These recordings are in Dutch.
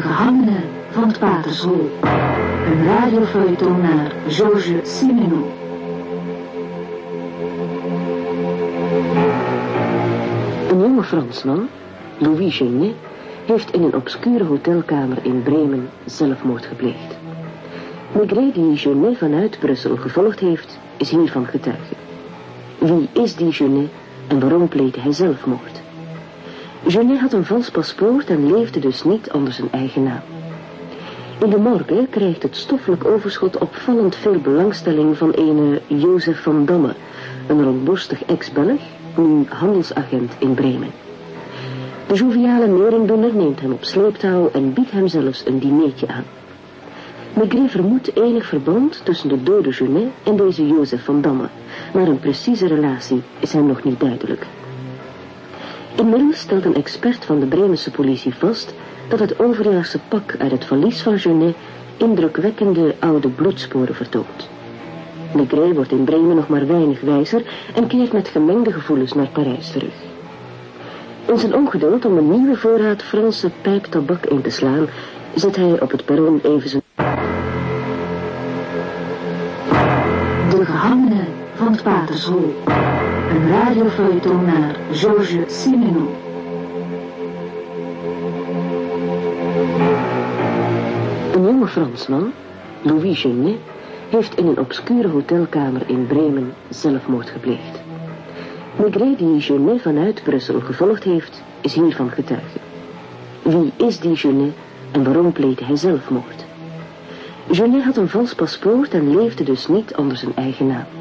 De gehangene van het Patershol. Een radiofeuilleton naar Georges Simenon. Een jonge Fransman, Louis Genet, heeft in een obscure hotelkamer in Bremen zelfmoord gepleegd. Maigret, die Genet vanuit Brussel gevolgd heeft, is hiervan getuige. Wie is die Genet en waarom pleegde hij zelfmoord? Genet had een vals paspoort en leefde dus niet onder zijn eigen naam. In de morgen krijgt het stoffelijk overschot opvallend veel belangstelling van ene Jozef van Damme, een rondborstig ex-Belg, nu handelsagent in Bremen. De joviale neringdoener neemt hem op sleeptouw en biedt hem zelfs een dineetje aan. Maigret vermoedt enig verband tussen de dode Genet en deze Jozef van Damme, maar een precieze relatie is hem nog niet duidelijk. Inmiddels stelt een expert van de Bremense politie vast dat het overjaarse pak uit het valies van Genet indrukwekkende oude bloedsporen vertoont. Maigret wordt in Bremen nog maar weinig wijzer en keert met gemengde gevoelens naar Parijs terug. In zijn ongeduld om een nieuwe voorraad Franse pijptabak in te slaan, zet hij op het perron even zijn... De gehangene van Patershol. Een radiofeuilleton naar Georges Simenon. Een jonge Fransman, Louis Genet, heeft in een obscure hotelkamer in Bremen zelfmoord gepleegd. Maigret, die Genet vanuit Brussel gevolgd heeft, is hiervan getuige. Wie is die Genet en waarom pleegde hij zelfmoord? Genet had een vals paspoort en leefde dus niet onder zijn eigen naam.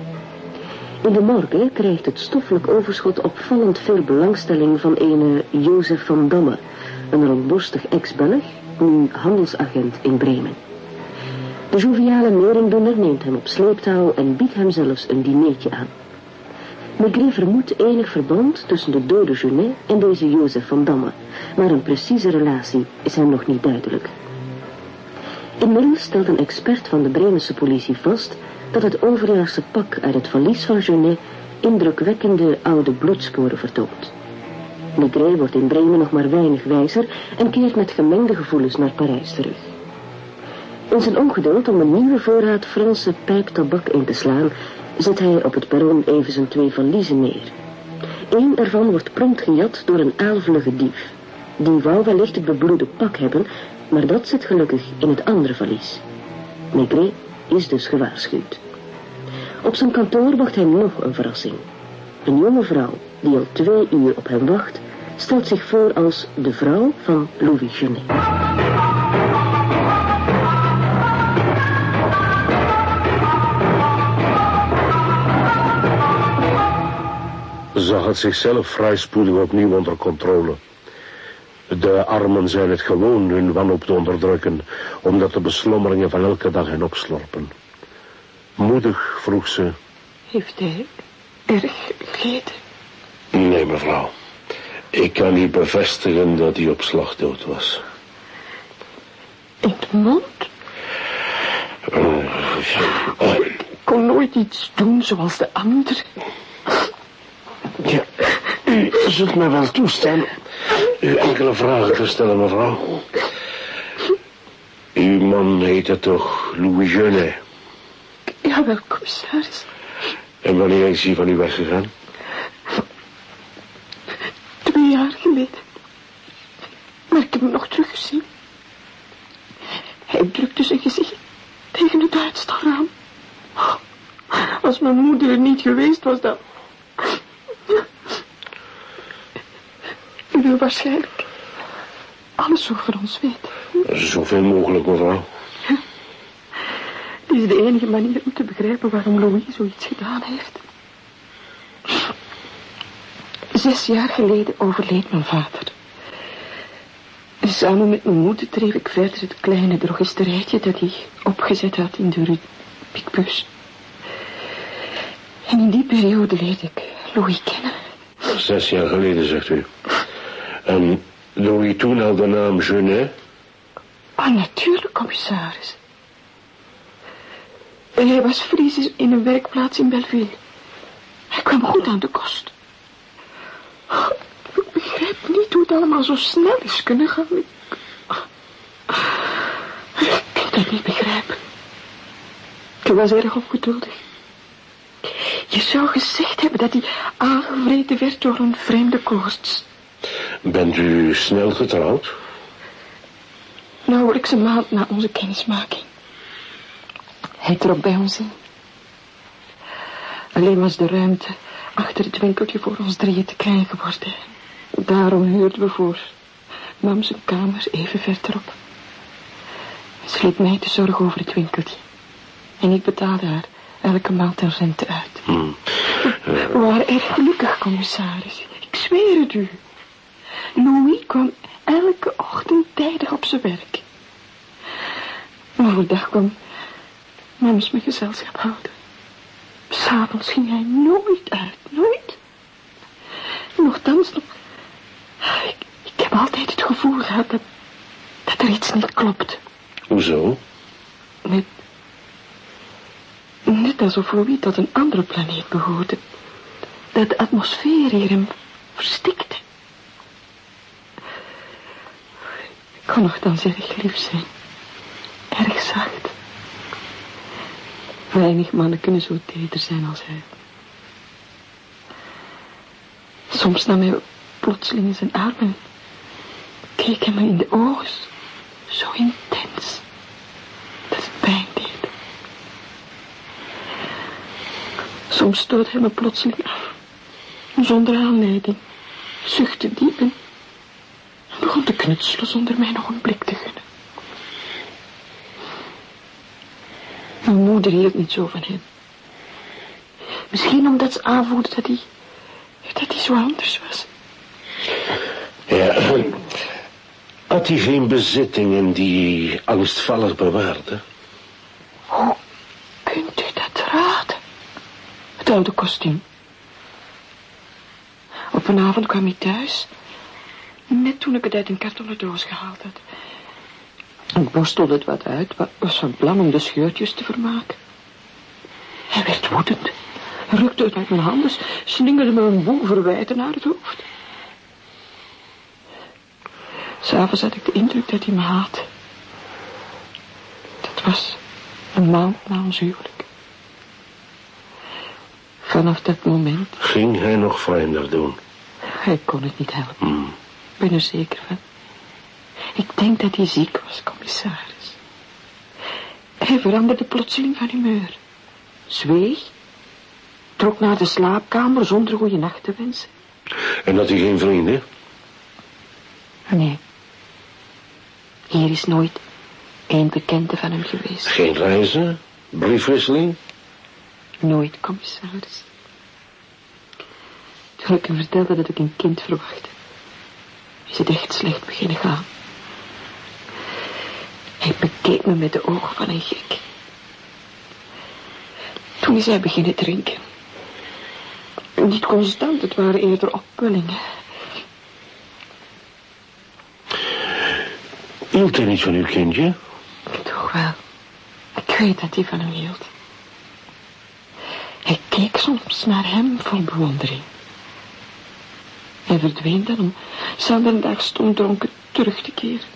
In de morgen krijgt het stoffelijk overschot opvallend veel belangstelling van ene Jozef van Damme, een rondborstig ex-Belg, nu handelsagent in Bremen. De joviale neringdoener neemt hem op sleeptouw en biedt hem zelfs een dineetje aan. Maigret vermoedt enig verband tussen de dode Genet en deze Jozef van Damme, maar een precieze relatie is hem nog niet duidelijk. Inmiddels stelt een expert van de Bremense politie vast dat het overjaarse pak uit het valies van Genet indrukwekkende oude bloedsporen vertoont. Maigret wordt in Bremen nog maar weinig wijzer en keert met gemengde gevoelens naar Parijs terug. In zijn ongeduld om een nieuwe voorraad Franse pijptabak in te slaan, zet hij op het perron even zijn twee valiezen neer. Eén ervan wordt prompt gejat door een aalvlugge dief. Die wou wellicht het bebloede pak hebben, maar dat zit gelukkig in het andere valies. Maigret is dus gewaarschuwd. Op zijn kantoor wacht hem nog een verrassing. Een jonge vrouw, die al twee uur op hem wacht, stelt zich voor als de vrouw van Louis Genet. Ze had zichzelf vrij spoedig opnieuw onder controle. De armen zijn het gewoon hun wanhoop te onderdrukken, omdat de beslommeringen van elke dag hen opslorpen. Moedig vroeg ze. Heeft hij erg geleden? Nee, mevrouw. Ik kan niet bevestigen dat hij op slag dood was. In de mond? Ik kon nooit iets doen zoals de ander. ja, u zult mij wel toestaan u enkele vragen te stellen, mevrouw. Uw man heette toch Louis Genet? Jawel, commissaris. En wanneer is hij van u weggegaan? Twee jaar geleden. Maar ik heb hem nog teruggezien. Hij drukte zijn gezicht tegen het uitstalraam. Als mijn moeder er niet geweest was, dan... U wil waarschijnlijk alles over ons weten. Zoveel mogelijk, mevrouw. Het is de enige manier om te begrijpen waarom Louis zoiets gedaan heeft. Zes jaar geleden overleed mijn vader. En samen met mijn moeder dreef ik verder het kleine drogisterijtje dat hij opgezet had in de Rue Picpus. En in die periode leerde ik Louis kennen. Zes jaar geleden, zegt u. En Louis toen al de naam Genet? Ah, natuurlijk, commissaris. Hij was Fries in een werkplaats in Belleville. Hij kwam goed aan de kost. Ik begrijp niet hoe het allemaal zo snel is kunnen gaan. Ik, kan het niet begrijpen. Ik was erg ongeduldig. Je zou gezegd hebben dat hij aangevreten werd door een vreemde koorts. Bent u snel getrouwd? Nauwelijks een maand na onze kennismaking. Hij trok bij ons in. Alleen was de ruimte achter het winkeltje voor ons drieën te klein geworden. Daarom huurden we voor mam zijn kamer even verderop. Ze liet mij te zorgen over het winkeltje. En ik betaalde haar elke maand een rente uit. Hm. We waren erg gelukkig, commissaris. Ik zweer het u. Louis kwam elke ochtend tijdig op zijn werk. Maar overdag kwam mams me gezelschap houden. S'avonds ging hij nooit uit, nooit. Nochtans nog... Ik, ik heb altijd het gevoel gehad dat, dat er iets niet klopt. Hoezo? Net, net alsof Louis tot een andere planeet behoorde. Dat de atmosfeer hier hem verstikte. Ik kon nogthans erg lief zijn. Erg zacht. Weinig mannen kunnen zo teder zijn als hij. Soms nam hij plotseling in zijn armen. Keek hem in de ogen. Zo intens. Dat het pijn deed. Soms stoot hij me plotseling af. Zonder aanleiding. Zuchtte diep en begon te knutselen zonder mij nog een blik te gunnen. Mijn moeder hield niet zo van hem. Misschien omdat ze aanvoelde dat hij, dat hij zo anders was. Ja. Had hij geen bezittingen die angstvallig bewaarde? Hoe kunt u dat raden? Het oude kostuum. Op een avond kwam hij thuis. Net toen ik het uit een kartonnen doos gehaald had. Ik borstelde het wat uit, maar was van plan om de scheurtjes te vermaken. Hij werd woedend, rukte het uit mijn handen, slingerde me een boel verwijten naar het hoofd. S'avonds had ik de indruk dat hij me haat. Dat was een maand na ons huwelijk. Vanaf dat moment, Ging hij nog vreemder doen? hij kon het niet helpen. Hm. Ik ben er zeker van. Ik denk dat hij ziek was, commissaris. Hij veranderde plotseling van humeur. Zweeg. Trok naar de slaapkamer zonder goede nacht te wensen. En had hij geen vrienden? Nee. Hier is nooit één bekende van hem geweest. Geen reizen? Briefwisseling? Nooit, commissaris. Toen ik hem vertelde dat ik een kind verwachtte, is het echt slecht beginnen gaan. Hij bekeek me met de ogen van een gek. Toen is hij beginnen drinken. Niet constant, het waren eerder opwellingen. Hield hij niet van uw kindje? Toch wel. Ik weet dat hij van hem hield. Hij keek soms naar hem vol bewondering. Hij verdween dan om zaterdag stond dronken terug te keren.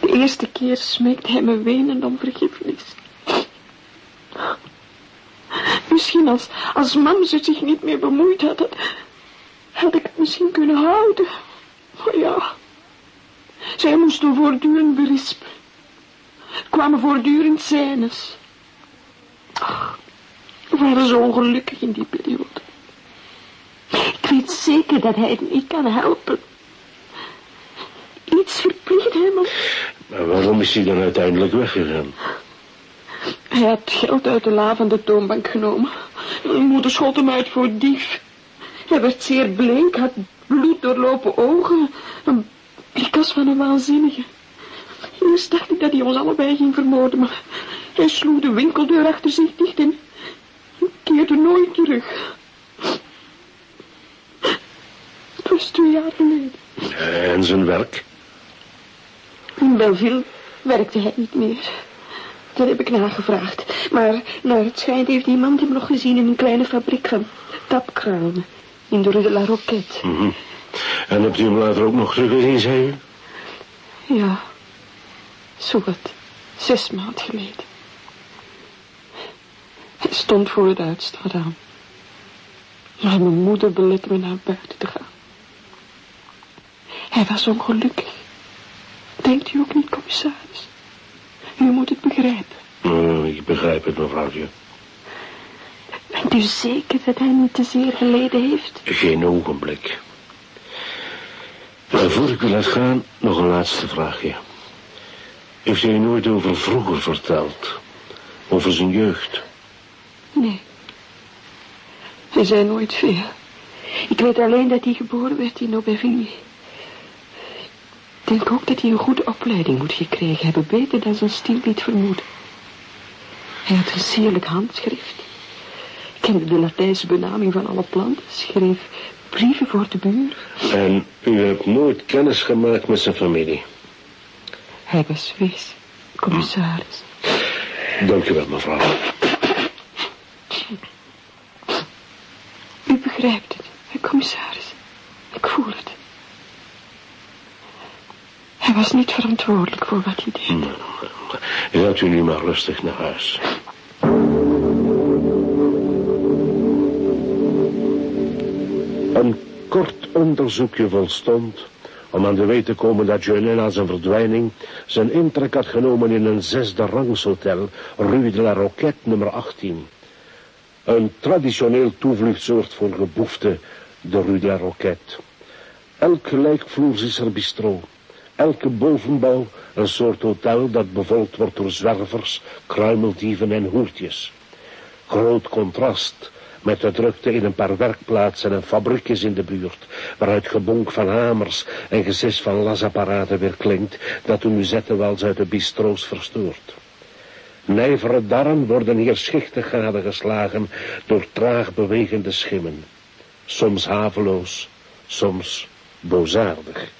De eerste keer smeekte hij me wenend om vergiffenis. Misschien als, als mam ze zich niet meer bemoeid had, had, had ik het misschien kunnen houden. Maar ja, zij moesten voortdurend berispen. Er kwamen voortdurend scènes. We waren zo ongelukkig in die periode. Ik weet zeker dat hij het niet kan helpen. Iets verplicht hem. om- Maar waarom is hij dan uiteindelijk weggegaan? Hij had geld uit de la van de toonbank genomen. Mijn moeder schold hem uit voor dief. Hij werd zeer bleek, had bloed doorlopen ogen. Een blik als van een waanzinnige. Eerst dacht ik dat hij ons allebei ging vermoorden, maar hij sloeg de winkeldeur achter zich dicht en keerde nooit terug. Twee jaar geleden. En zijn werk? In Belleville werkte hij niet meer. Dat heb ik nagevraagd. Maar naar het schijnt heeft iemand hem nog gezien in een kleine fabriek van tapkranen. In de Rue de la Roquette. Mhm. En hebt u hem later ook nog teruggezien, zei u? Ja, zo wat. Zes maand geleden. Hij stond voor het uitstraatraam. Maar mijn moeder belette me naar buiten te gaan. Hij was ongelukkig. Denkt u ook niet, commissaris? U moet het begrijpen. Oh, ik begrijp het, mevrouwtje. Bent u zeker dat hij niet te zeer geleden heeft? Geen ogenblik. Maar voor ik u laat gaan, nog een laatste vraagje. Heeft hij nooit over vroeger verteld? Over zijn jeugd? Nee. Hij zei nooit veel. Ik weet alleen dat hij geboren werd in Aubervilliers. Ik denk ook dat hij een goede opleiding moet gekregen hebben, beter dan zijn stil liet vermoeden. Hij had een sierlijk handschrift. Kende de Latijnse benaming van alle planten, schreef brieven voor de buur. En u hebt nooit kennis gemaakt met zijn familie? Hij was wees, commissaris. Dank u wel, mevrouw. U begrijpt het, commissaris. Ik voel het. Hij was niet verantwoordelijk voor wat hij deed. Gaat u nu maar rustig naar huis. Een kort onderzoekje volstond om aan de weet te komen dat Jeunet na zijn verdwijning zijn intrek had genomen in een zesde rangshotel, Rue de la Roquette nummer 18. Een traditioneel toevluchtsoord voor geboefte, de Rue de la Roquette. Elk gelijkvloers is er bistro. Elke bovenbouw een soort hotel dat bevolkt wordt door zwervers, kruimeldieven en hoertjes. Groot contrast met de drukte in een paar werkplaatsen en fabriekjes in de buurt, waaruit gebonk van hamers en gesis van lasapparaten weer klinkt, dat de muzettenwals uit de bistro's verstoort. Nijvere darren worden hier schichtig gadegeslagen door traag bewegende schimmen. Soms haveloos, soms boosaardig.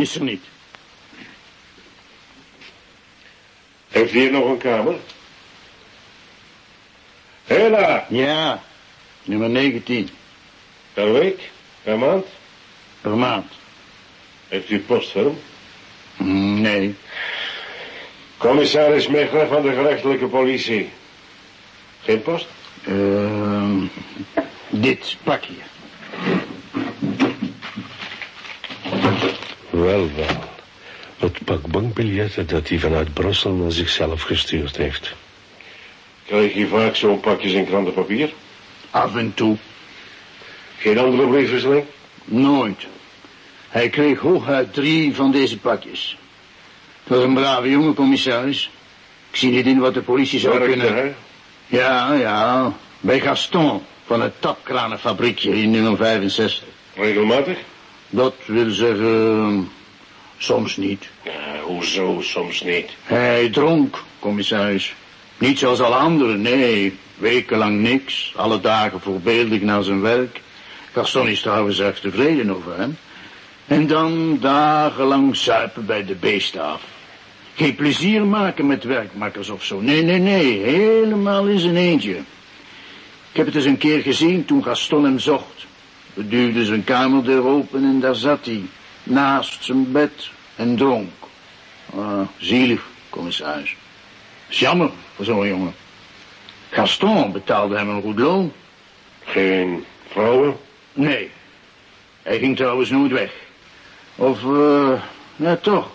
Is er niet. Heeft u hier nog een kamer? Hela, Ja, nummer 19. per week, per maand. Per maand. Heeft u post voor hem? Mm, Nee. Commissaris Mechler van de gerechtelijke politie. Geen post? Ehm dit pakje. Wel, wel. Het pak bankbiljetten dat hij vanuit Brussel naar zichzelf gestuurd heeft. Krijg je vaak zo'n pakjes in krantenpapier? Af en toe. Geen andere briefwisseling? Nooit. Hij kreeg hooguit drie van deze pakjes. Het was een brave jongen, commissaris. Ik zie niet in wat de politie zou Werkte kunnen... hij? Ja, ja. Bij Gaston van het tapkranenfabriekje in nummer 65. Regelmatig? Dat wil zeggen... Soms niet. Ja, hoezo, soms niet. Hij dronk, commissaris. Niet zoals alle anderen, nee. Wekenlang niks. Alle dagen voorbeeldig naar zijn werk. Gaston is trouwens erg tevreden over hem. En dan dagenlang zuipen bij de beesten af. Geen plezier maken met werkmakkers of zo. Nee, nee, nee. Helemaal in zijn eentje. Ik heb het eens een keer gezien toen Gaston hem zocht. We duwden zijn kamerdeur open en daar zat hij. Naast zijn bed en dronk. Ah, zielig, commissaris. Is jammer voor zo'n jongen. Gaston betaalde hem een goed loon. Geen vrouwen? Nee. Hij ging trouwens nooit weg. Of, ja toch.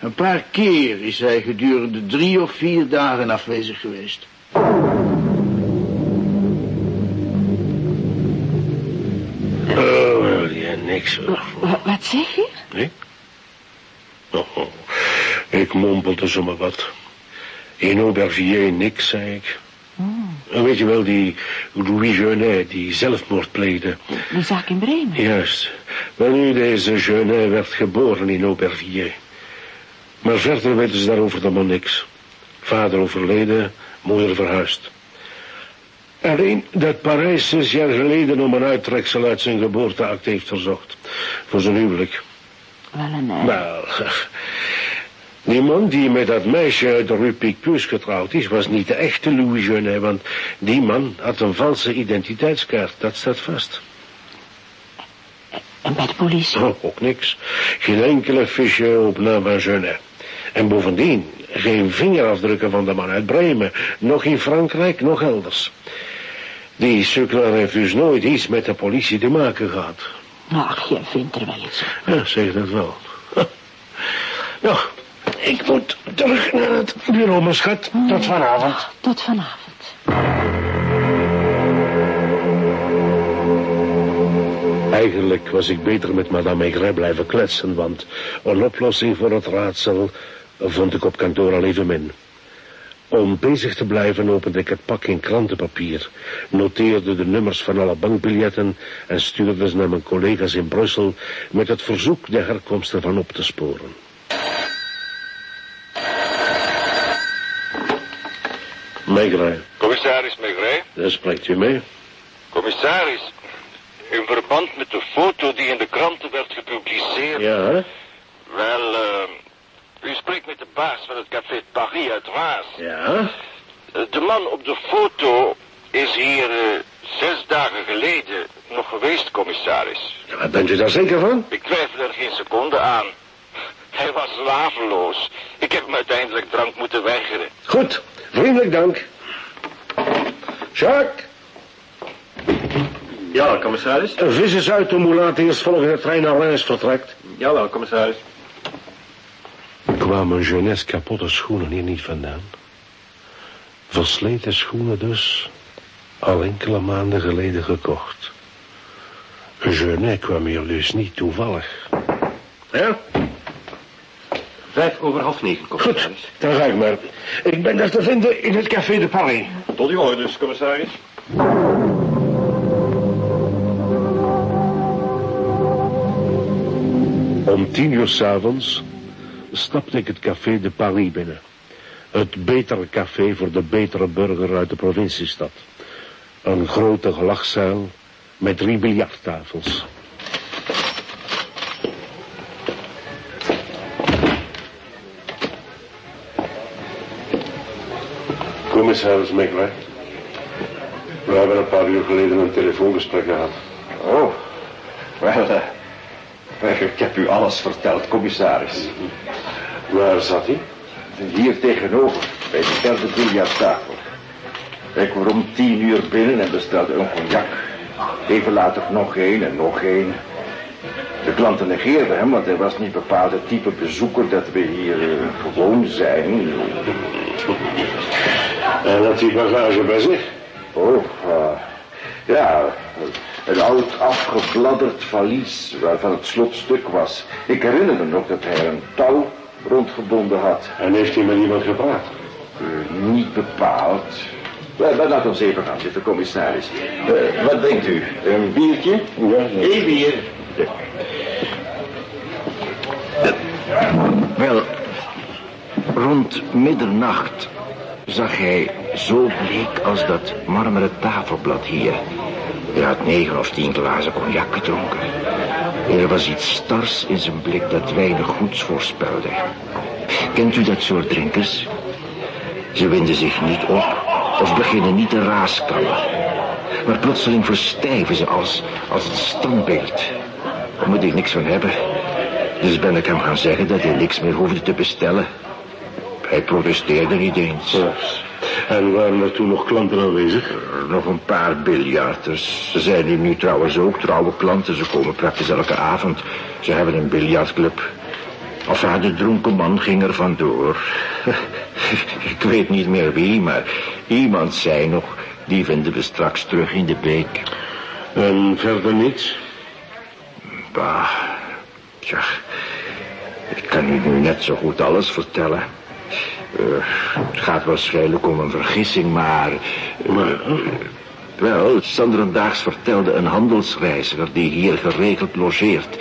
Een paar keer is hij gedurende drie of vier dagen afwezig geweest. Niks wat zeg je? Nee? Oh, oh. Ik mompelde zomaar wat. In Aubervilliers niks, zei ik. En Weet je wel, die Louis Jeunet, die zelfmoord pleegde. De zaak in Bremen. Juist. Wel nu, deze Jeunet werd geboren in Aubervilliers. Maar verder weten ze daarover dan maar niks. Vader overleden, moeder verhuisd. Alleen dat Parijs zes jaar geleden om een uittreksel uit zijn geboorteakte heeft verzocht. Voor zijn huwelijk. Wel een... eh, Wel, Die man die met dat meisje uit de Rue Picpus getrouwd is, was niet de echte Louis Genet, want die man had een valse identiteitskaart, dat staat vast. En bij de politie? Oh, ook niks. Geen enkele fiche op naam van Genet. En bovendien, geen vingerafdrukken van de man uit Bremen, nog in Frankrijk, nog elders. Die sukkelaar heeft dus nooit iets met de politie te maken gehad. Ach, jij vindt er wel iets op. Ja, zeg dat wel. Nou, ik moet terug naar het bureau, mijn schat. Tot vanavond. Tot vanavond. Eigenlijk was ik beter met madame Maigret blijven kletsen, want een oplossing voor het raadsel vond ik op kantoor al evenmin. Om bezig te blijven opende ik het pak in krantenpapier, noteerde de nummers van alle bankbiljetten en stuurde ze naar mijn collega's in Brussel met het verzoek de herkomst ervan op te sporen. Maigret, Commissaris Maigret. daar spreekt u mee. Commissaris, in verband met de foto die in de kranten werd gepubliceerd. Ja, hè? Wel, eh, u spreekt met de baas van het café Paris uit Waas. Ja? Eh, De man op de foto is hier eh, zes dagen geleden nog geweest, commissaris. Ja, Bent u daar zeker van? Ik twijfel er geen seconde aan. Hij was slaveloos. Ik heb hem uiteindelijk drank moeten weigeren. Goed, vriendelijk dank. Jacques, Ja, commissaris. een vis is uit de moelaat eerst volgende trein naar Reims vertrekt. Jawel, commissaris. Kwamen Jeunesse kapotte schoenen hier niet vandaan? Versleten schoenen dus, al enkele maanden geleden gekocht. Jeunet kwam hier dus niet toevallig. Ja, Vijf over half negen, goed, commissaris. dan ga ik maar. Ik ben daar te vinden in het Café de Paris. Tot uw orders, commissaris. Om tien uur s'avonds stapte ik het Café de Paris binnen. Het betere café voor de betere burger uit de provinciestad. Een grote gelachzaal met drie biljarttafels. Commissaris Maigret. We hebben een paar uur geleden een telefoongesprek gehad. Oh, wel, eh, ik heb u alles verteld, commissaris. Waar zat hij? Hier tegenover, bij de derde biljarttafel. Ik kwam om tien uur binnen en bestelde een cognac. Even later nog één en nog één. De klanten negeerden hem, want hij was niet bepaald het type bezoeker dat we hier eh, gewoon zijn. En had hij bagage bij zich? Oh, eh, ja, een oud afgebladderd valies waarvan het slot stuk was. Ik herinner me nog dat hij een touw rondgebonden had. En heeft hij met iemand gepraat? Eh, niet bepaald. Wel, wel, laat ons even gaan zitten, commissaris. Eh, wat denkt u? Een biertje? Ja, Eén bier. Wel, rond middernacht zag hij zo bleek als dat marmeren tafelblad hier. Hij had negen of tien glazen cognac gedronken. Er was iets stars in zijn blik dat weinig goeds voorspelde. Kent u dat soort drinkers? Ze winden zich niet op of beginnen niet te raaskallen. Maar plotseling verstijven ze als, als een standbeeld. Daar moet ik niks van hebben. Dus ben ik hem gaan zeggen dat hij niks meer hoefde te bestellen. Hij protesteerde niet eens. En waren er toen nog klanten aanwezig? Er Nog een paar biljarters. Ze zijn nu, nu trouwens ook trouwe klanten. Ze komen praktisch elke avond. Ze hebben een biljartclub. Enfin, de dronken man ging er vandoor. Ik weet niet meer wie, maar iemand zei nog... die vinden we straks terug in de beek. En verder niets? Bah, tja, ik kan u nu net zo goed alles vertellen. Eh, het gaat waarschijnlijk om een vergissing, maar... Maar, eh, Wel, Sanderendaags vertelde een handelsreiziger die hier geregeld logeert...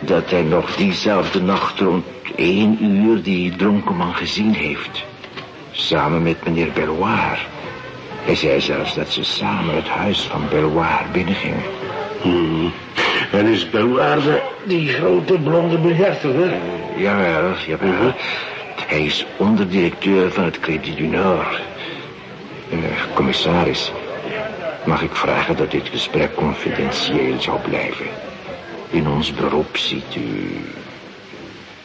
dat hij nog diezelfde nacht rond één uur die dronken man gezien heeft. Samen met meneer Belloir. Hij zei zelfs dat ze samen het huis van Belloir binnengingen. hmm. En is Belouarde die grote blonde beherter, hè? Jawel, jawel. Hij is onderdirecteur van het Crédit du Nord. Uh, commissaris, mag ik vragen dat dit gesprek confidentieel zou blijven? In ons beroep ziet u...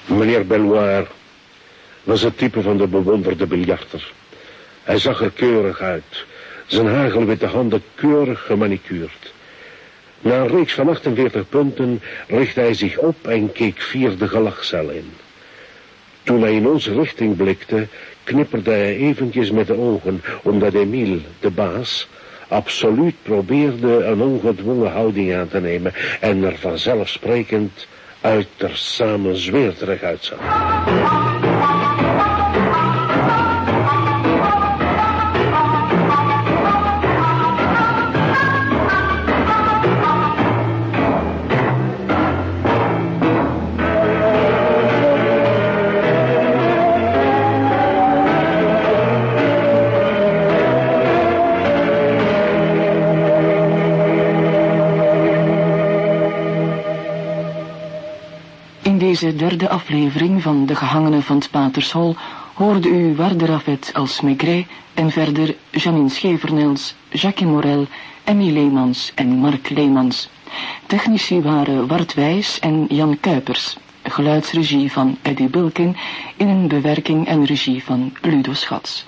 Meneer Belloir was het type van de bewonderde biljarter. Hij zag er keurig uit. Zijn hagelwitte handen keurig gemanicuurd. Na een reeks van 48 punten richtte hij zich op en keek vier de gelachcel in. Toen hij in onze richting blikte, knipperde hij eventjes met de ogen, omdat Emile, de baas, absoluut probeerde een ongedwongen houding aan te nemen en er vanzelfsprekend uiterst samenzweerderig uitzag. Derde aflevering van De Gehangenen van het Patershol hoorde u Warde Ravet als Maigret en verder Janine Schevernels, Jacques Morel, Emmy Leemans en Mark Leemans. Technici waren Wart Wijs en Jan Kuipers. Geluidsregie van Eddie Bulkin in een bewerking en regie van Ludo Schats.